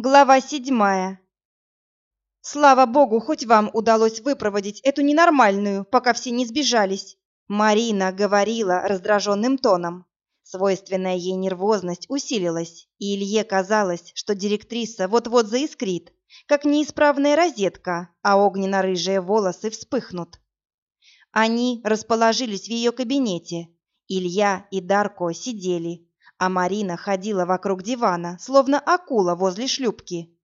Глава седьмая. Слава богу, хоть вам удалось выпроводить эту ненормальную, пока все не сбежались. Марина говорила раздраженным тоном. Свойственная ей нервозность усилилась, и Илье казалось, что директриса вот-вот заискрит, как неисправная розетка, а огненно-рыжие волосы вспыхнут. Они расположились в ее кабинете. Илья и Дарко сидели, а Марина ходила вокруг дивана, словно акула возле шлюпки.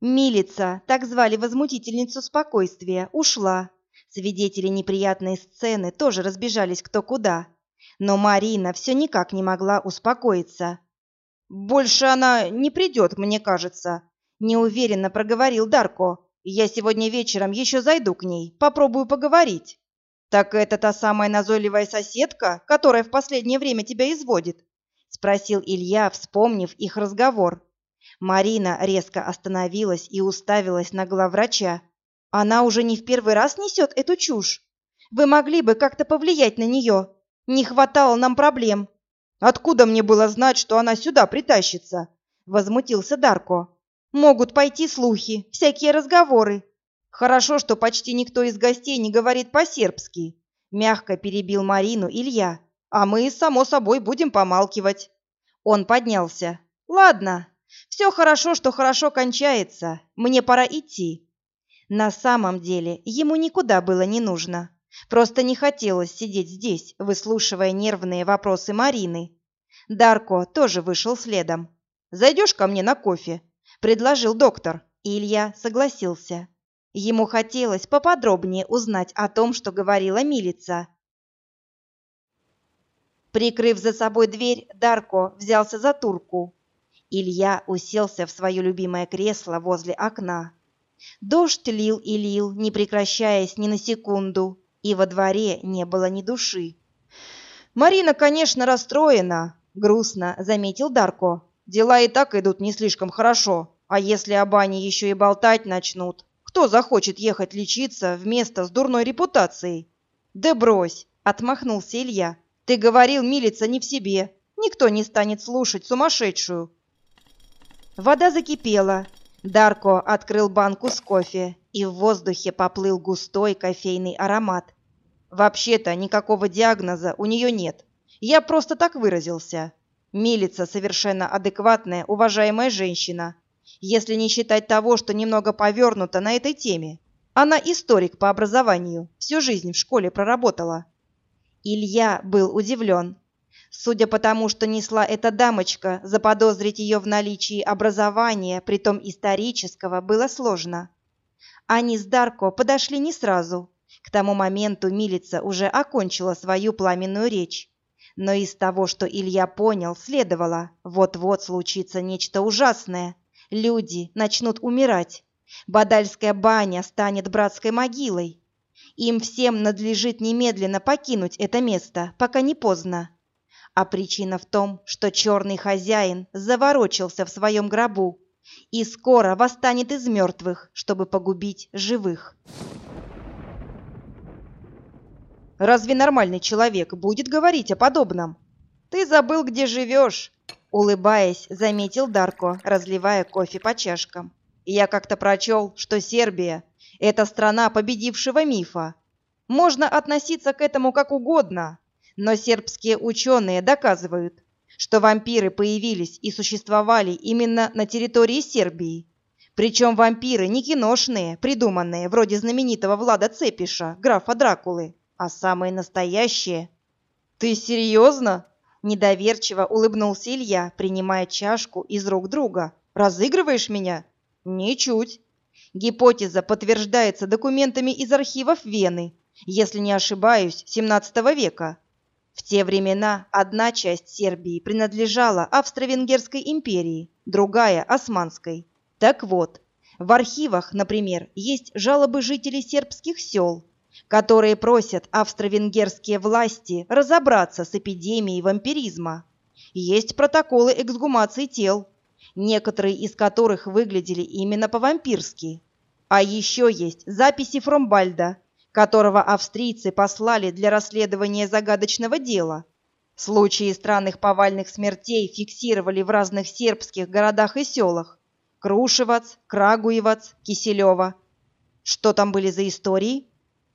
Милица, так звали возмутительницу спокойствия, ушла. Свидетели неприятной сцены тоже разбежались кто куда. Но Марина все никак не могла успокоиться. «Больше она не придет, мне кажется», — неуверенно проговорил Дарко. «Я сегодня вечером еще зайду к ней, попробую поговорить». «Так это та самая назойливая соседка, которая в последнее время тебя изводит?» — спросил Илья, вспомнив их разговор. Марина резко остановилась и уставилась на главврача. «Она уже не в первый раз несет эту чушь. Вы могли бы как-то повлиять на нее. Не хватало нам проблем». «Откуда мне было знать, что она сюда притащится?» — возмутился Дарко. «Могут пойти слухи, всякие разговоры. Хорошо, что почти никто из гостей не говорит по-сербски», — мягко перебил Марину Илья а мы, само собой, будем помалкивать. Он поднялся. Ладно, все хорошо, что хорошо кончается. Мне пора идти. На самом деле, ему никуда было не нужно. Просто не хотелось сидеть здесь, выслушивая нервные вопросы Марины. Дарко тоже вышел следом. «Зайдешь ко мне на кофе?» – предложил доктор. Илья согласился. Ему хотелось поподробнее узнать о том, что говорила милица, Прикрыв за собой дверь, Дарко взялся за турку. Илья уселся в свое любимое кресло возле окна. Дождь лил и лил, не прекращаясь ни на секунду, и во дворе не было ни души. «Марина, конечно, расстроена», — грустно заметил Дарко. «Дела и так идут не слишком хорошо, а если об Ане еще и болтать начнут, кто захочет ехать лечиться в место с дурной репутацией?» «Да брось», — отмахнулся Илья. Ты говорил, милица не в себе. Никто не станет слушать сумасшедшую. Вода закипела. Дарко открыл банку с кофе, и в воздухе поплыл густой кофейный аромат. Вообще-то никакого диагноза у нее нет. Я просто так выразился. Милица совершенно адекватная, уважаемая женщина. Если не считать того, что немного повернута на этой теме. Она историк по образованию, всю жизнь в школе проработала. Илья был удивлен. Судя по тому, что несла эта дамочка, заподозрить ее в наличии образования, притом исторического, было сложно. Они с Дарко подошли не сразу. К тому моменту милица уже окончила свою пламенную речь. Но из того, что Илья понял, следовало, вот-вот случится нечто ужасное. Люди начнут умирать. Бадальская баня станет братской могилой. Им всем надлежит немедленно покинуть это место, пока не поздно. А причина в том, что черный хозяин заворочился в своем гробу и скоро восстанет из мертвых, чтобы погубить живых. Разве нормальный человек будет говорить о подобном? Ты забыл, где живешь, улыбаясь, заметил Дарко, разливая кофе по чашкам. Я как-то прочел, что Сербия это страна победившего мифа. Можно относиться к этому как угодно, но сербские ученые доказывают, что вампиры появились и существовали именно на территории Сербии. Причем вампиры не киношные, придуманные, вроде знаменитого Влада Цепиша, графа Дракулы, а самые настоящие. «Ты серьезно?» – недоверчиво улыбнулся Илья, принимая чашку из рук друга. «Разыгрываешь меня?» «Ничуть. Гипотеза подтверждается документами из архивов Вены, если не ошибаюсь, XVII века. В те времена одна часть Сербии принадлежала Австро-Венгерской империи, другая – Османской. Так вот, в архивах, например, есть жалобы жителей сербских сел, которые просят австро-венгерские власти разобраться с эпидемией вампиризма. Есть протоколы эксгумации тел, некоторые из которых выглядели именно по-вампирски. А еще есть записи Фромбальда, которого австрийцы послали для расследования загадочного дела. Случаи странных повальных смертей фиксировали в разных сербских городах и селах. Крушевац, Крагуевац, Киселева. Что там были за истории?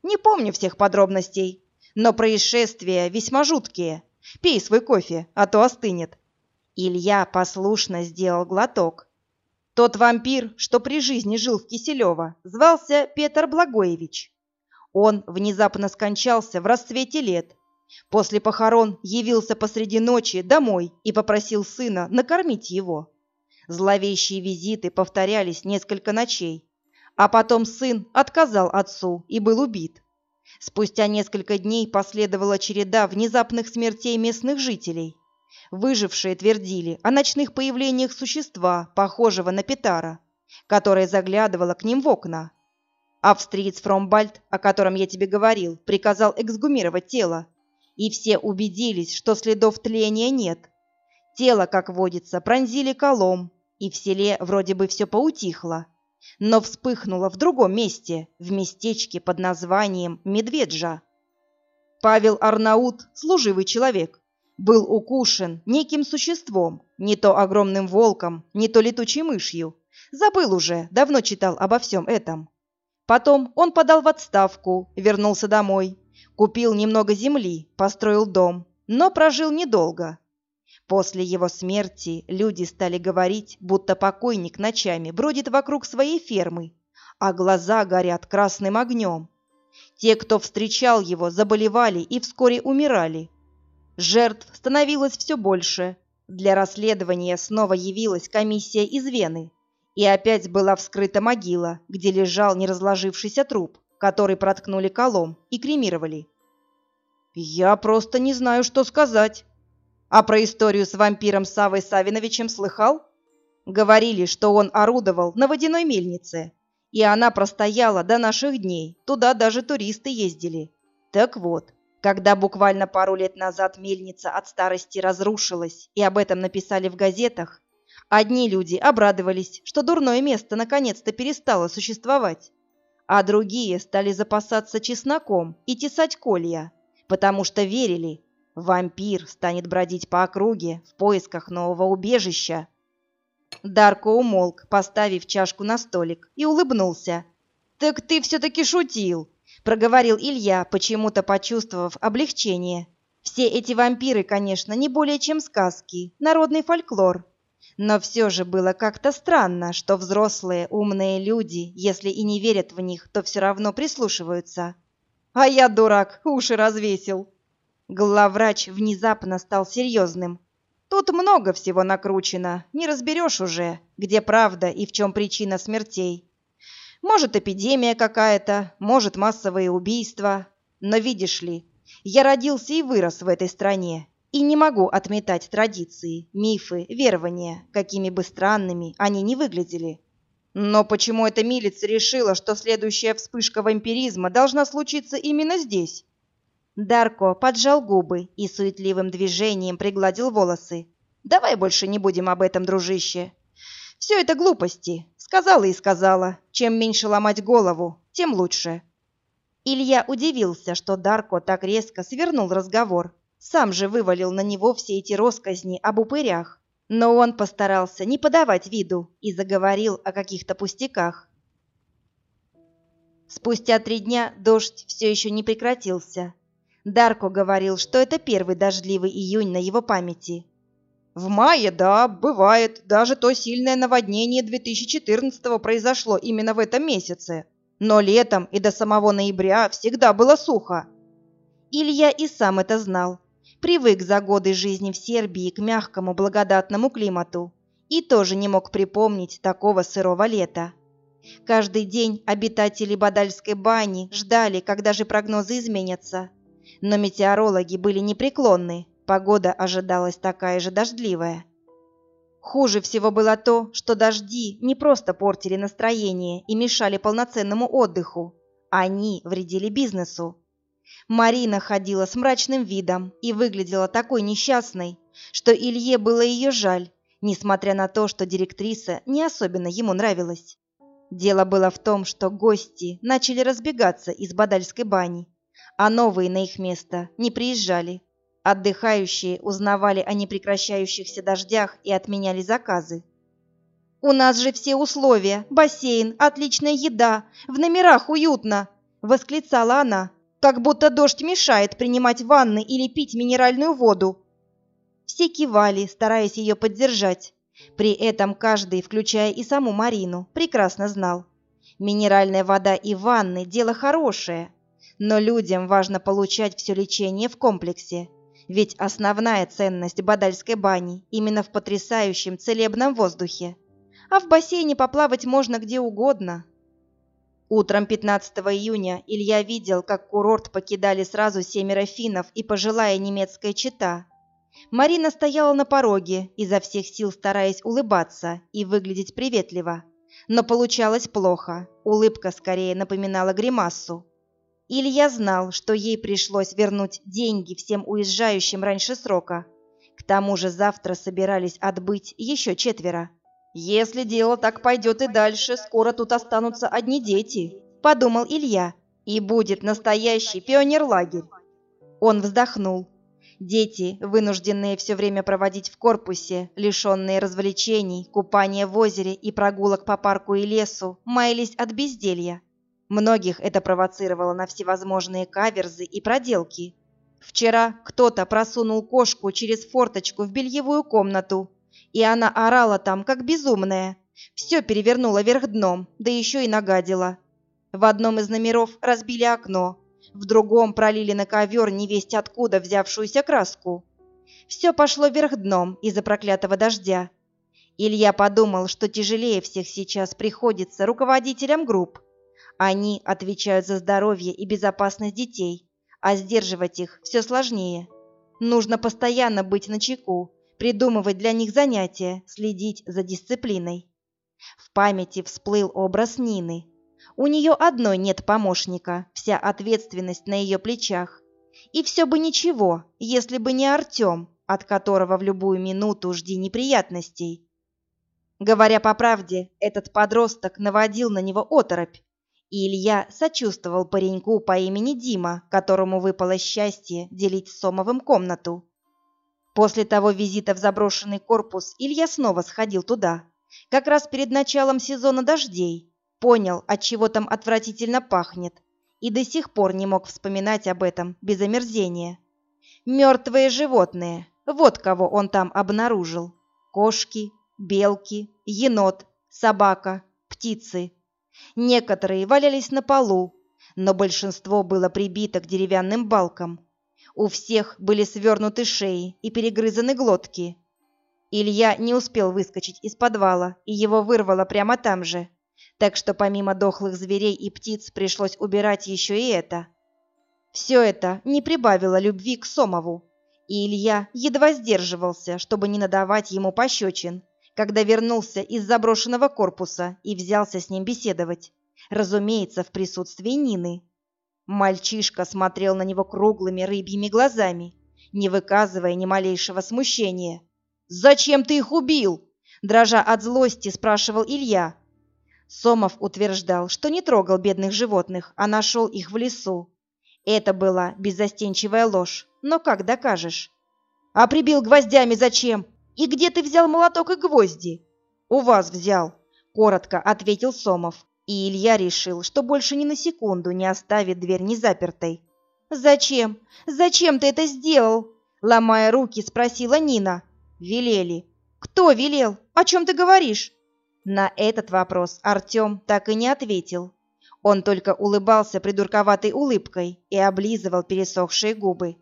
Не помню всех подробностей, но происшествия весьма жуткие. Пей свой кофе, а то остынет. Илья послушно сделал глоток. Тот вампир, что при жизни жил в Киселево, звался Петр Благоевич. Он внезапно скончался в расцвете лет. После похорон явился посреди ночи домой и попросил сына накормить его. Зловещие визиты повторялись несколько ночей, а потом сын отказал отцу и был убит. Спустя несколько дней последовала череда внезапных смертей местных жителей. Выжившие твердили о ночных появлениях существа, похожего на Петара, которое заглядывало к ним в окна. Австриец Фромбальд, о котором я тебе говорил, приказал эксгумировать тело, и все убедились, что следов тления нет. Тело, как водится, пронзили колом, и в селе вроде бы все поутихло но вспыхнула в другом месте, в местечке под названием Медведжа. Павел Арнаут, служивый человек, был укушен неким существом, не то огромным волком, не то летучей мышью. Забыл уже, давно читал обо всем этом. Потом он подал в отставку, вернулся домой, купил немного земли, построил дом, но прожил недолго. После его смерти люди стали говорить, будто покойник ночами бродит вокруг своей фермы, а глаза горят красным огнем. Те, кто встречал его, заболевали и вскоре умирали. Жертв становилось все больше. Для расследования снова явилась комиссия из Вены. И опять была вскрыта могила, где лежал неразложившийся труп, который проткнули колом и кремировали. «Я просто не знаю, что сказать», а про историю с вампиром Савой Савиновичем слыхал? Говорили, что он орудовал на водяной мельнице, и она простояла до наших дней. Туда даже туристы ездили. Так вот, когда буквально пару лет назад мельница от старости разрушилась, и об этом написали в газетах, одни люди обрадовались, что дурное место наконец-то перестало существовать, а другие стали запасаться чесноком и тесать колья, потому что верили, Вампир станет бродить по округе в поисках нового убежища. Дарко умолк, поставив чашку на столик, и улыбнулся. «Так ты все-таки шутил!» — проговорил Илья, почему-то почувствовав облегчение. «Все эти вампиры, конечно, не более чем сказки, народный фольклор. Но все же было как-то странно, что взрослые, умные люди, если и не верят в них, то все равно прислушиваются. А я, дурак, уши развесил!» Главврач внезапно стал серьезным. Тут много всего накручено, не разберешь уже, где правда и в чем причина смертей. Может, эпидемия какая-то, может, массовые убийства. Но видишь ли, я родился и вырос в этой стране, и не могу отметать традиции, мифы, верования, какими бы странными они ни выглядели. Но почему эта милица решила, что следующая вспышка вампиризма должна случиться именно здесь? Дарко поджал губы и суетливым движением пригладил волосы. «Давай больше не будем об этом, дружище. Все это глупости. Сказала и сказала. Чем меньше ломать голову, тем лучше». Илья удивился, что Дарко так резко свернул разговор. Сам же вывалил на него все эти росказни об упырях. Но он постарался не подавать виду и заговорил о каких-то пустяках. Спустя три дня дождь все еще не прекратился. Дарко говорил, что это первый дождливый июнь на его памяти. В мае, да, бывает. Даже то сильное наводнение 2014-го произошло именно в этом месяце. Но летом и до самого ноября всегда было сухо. Илья и сам это знал. Привык за годы жизни в Сербии к мягкому благодатному климату и тоже не мог припомнить такого сырого лета. Каждый день обитатели Бадальской бани ждали, когда же прогнозы изменятся. Но метеорологи были непреклонны, погода ожидалась такая же дождливая. Хуже всего было то, что дожди не просто портили настроение и мешали полноценному отдыху, они вредили бизнесу. Марина ходила с мрачным видом и выглядела такой несчастной, что Илье было ее жаль, несмотря на то, что директриса не особенно ему нравилась. Дело было в том, что гости начали разбегаться из Бадальской бани, а новые на их место не приезжали. Отдыхающие узнавали о непрекращающихся дождях и отменяли заказы. У нас же все условия: бассейн, отличная еда, в номерах уютно, восклицала она, как будто дождь мешает принимать ванны или пить минеральную воду. Все кивали, стараясь ее поддержать. При этом каждый, включая и саму Марину, прекрасно знал. Минеральная вода и ванны – дело хорошее, но людям важно получать все лечение в комплексе. Ведь основная ценность Бадальской бани именно в потрясающем целебном воздухе. А в бассейне поплавать можно где угодно. Утром 15 июня Илья видел, как курорт покидали сразу семеро финнов и пожилая немецкая чита. Марина стояла на пороге, изо всех сил стараясь улыбаться и выглядеть приветливо. Но получалось плохо, улыбка скорее напоминала гримасу. Илья знал, что ей пришлось вернуть деньги всем уезжающим раньше срока. К тому же завтра собирались отбыть еще четверо. «Если дело так пойдет и дальше, скоро тут останутся одни дети», – подумал Илья. «И будет настоящий пионерлагерь». Он вздохнул. Дети, вынужденные все время проводить в корпусе, лишенные развлечений, купания в озере и прогулок по парку и лесу, маялись от безделья. Многих это провоцировало на всевозможные каверзы и проделки. Вчера кто-то просунул кошку через форточку в бельевую комнату, и она орала там, как безумная. Все перевернула вверх дном, да еще и нагадила. В одном из номеров разбили окно, в другом пролили на ковер невесть откуда взявшуюся краску. Все пошло вверх дном из-за проклятого дождя. Илья подумал, что тяжелее всех сейчас приходится руководителям групп, они отвечают за здоровье и безопасность детей, а сдерживать их все сложнее. Нужно постоянно быть начеку, придумывать для них занятия, следить за дисциплиной. В памяти всплыл образ Нины. У нее одной нет помощника, вся ответственность на ее плечах. И все бы ничего, если бы не Артем, от которого в любую минуту жди неприятностей. Говоря по правде, этот подросток наводил на него оторопь. И Илья сочувствовал пареньку по имени Дима, которому выпало счастье делить с Сомовым комнату. После того визита в заброшенный корпус Илья снова сходил туда, как раз перед началом сезона дождей, понял, от чего там отвратительно пахнет, и до сих пор не мог вспоминать об этом без омерзения. Мертвые животные, вот кого он там обнаружил. Кошки, белки, енот, собака, птицы. Некоторые валялись на полу, но большинство было прибито к деревянным балкам. У всех были свернуты шеи и перегрызаны глотки. Илья не успел выскочить из подвала, и его вырвало прямо там же. Так что помимо дохлых зверей и птиц пришлось убирать еще и это. Все это не прибавило любви к Сомову, и Илья едва сдерживался, чтобы не надавать ему пощечин когда вернулся из заброшенного корпуса и взялся с ним беседовать. Разумеется, в присутствии Нины. Мальчишка смотрел на него круглыми рыбьими глазами, не выказывая ни малейшего смущения. «Зачем ты их убил?» Дрожа от злости, спрашивал Илья. Сомов утверждал, что не трогал бедных животных, а нашел их в лесу. Это была беззастенчивая ложь, но как докажешь? «А прибил гвоздями зачем?» «И где ты взял молоток и гвозди?» «У вас взял», — коротко ответил Сомов. И Илья решил, что больше ни на секунду не оставит дверь незапертой. «Зачем? Зачем ты это сделал?» Ломая руки, спросила Нина. «Велели». «Кто велел? О чем ты говоришь?» На этот вопрос Артем так и не ответил. Он только улыбался придурковатой улыбкой и облизывал пересохшие губы.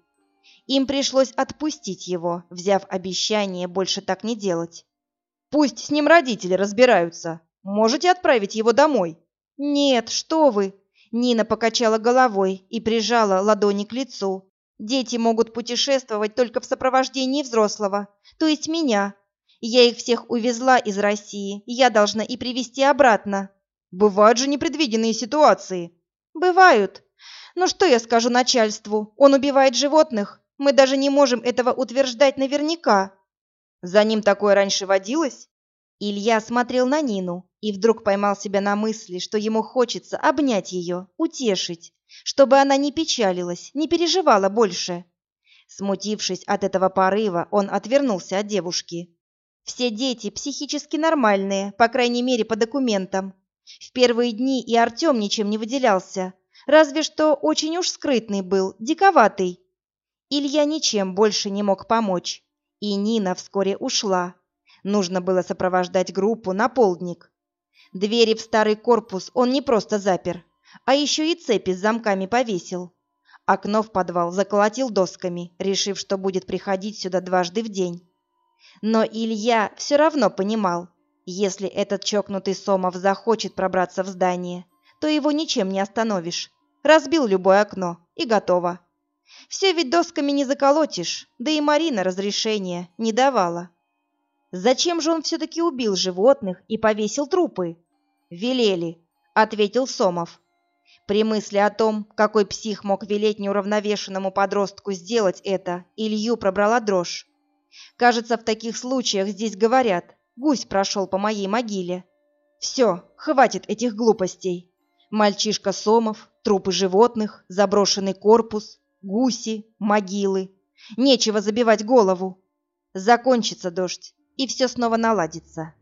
Им пришлось отпустить его, взяв обещание больше так не делать. «Пусть с ним родители разбираются. Можете отправить его домой?» «Нет, что вы!» Нина покачала головой и прижала ладони к лицу. «Дети могут путешествовать только в сопровождении взрослого, то есть меня. Я их всех увезла из России, я должна и привезти обратно». «Бывают же непредвиденные ситуации». «Бывают. Но что я скажу начальству? Он убивает животных, мы даже не можем этого утверждать наверняка. За ним такое раньше водилось? Илья смотрел на Нину и вдруг поймал себя на мысли, что ему хочется обнять ее, утешить, чтобы она не печалилась, не переживала больше. Смутившись от этого порыва, он отвернулся от девушки. Все дети психически нормальные, по крайней мере, по документам. В первые дни и Артем ничем не выделялся, разве что очень уж скрытный был, диковатый. Илья ничем больше не мог помочь, и Нина вскоре ушла. Нужно было сопровождать группу на полдник. Двери в старый корпус он не просто запер, а еще и цепи с замками повесил. Окно в подвал заколотил досками, решив, что будет приходить сюда дважды в день. Но Илья все равно понимал, если этот чокнутый Сомов захочет пробраться в здание, то его ничем не остановишь. Разбил любое окно, и готово. Все ведь досками не заколотишь, да и Марина разрешения не давала. Зачем же он все-таки убил животных и повесил трупы? Велели, ответил Сомов. При мысли о том, какой псих мог велеть неуравновешенному подростку сделать это, Илью пробрала дрожь. Кажется, в таких случаях здесь говорят «гусь прошел по моей могиле». Все, хватит этих глупостей. Мальчишка Сомов, трупы животных, заброшенный корпус, гуси, могилы. Нечего забивать голову. Закончится дождь, и все снова наладится.